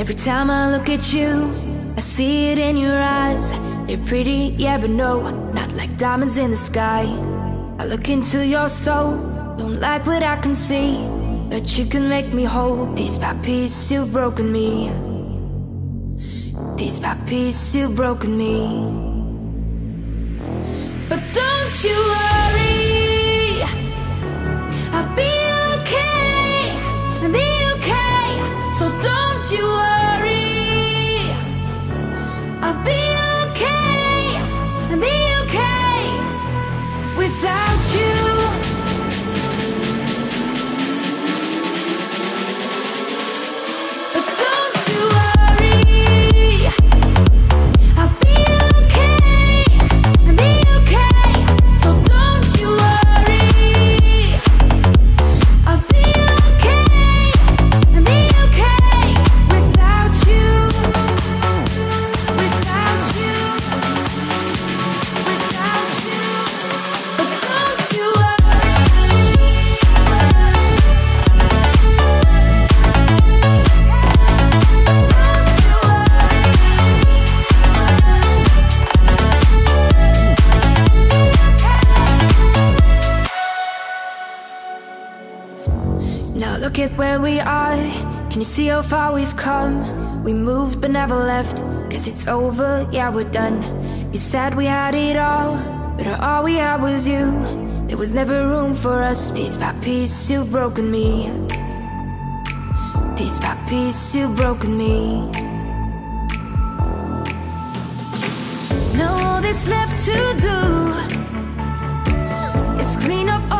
Every time I look at you, I see it in your eyes. They're pretty, yeah, but no, not like diamonds in the sky. I look into your soul, don't like what I can see. But you can make me whole, piece by piece, you've broken me. Piece by piece, you've broken me. But don't you at where we are. Can you see how far we've come? We moved but never left. Cause it's over, yeah we're done. You said we had it all But all we had was you. There was never room for us. Piece by piece you've broken me. Piece by piece you've broken me. Now all that's left to do Is clean up all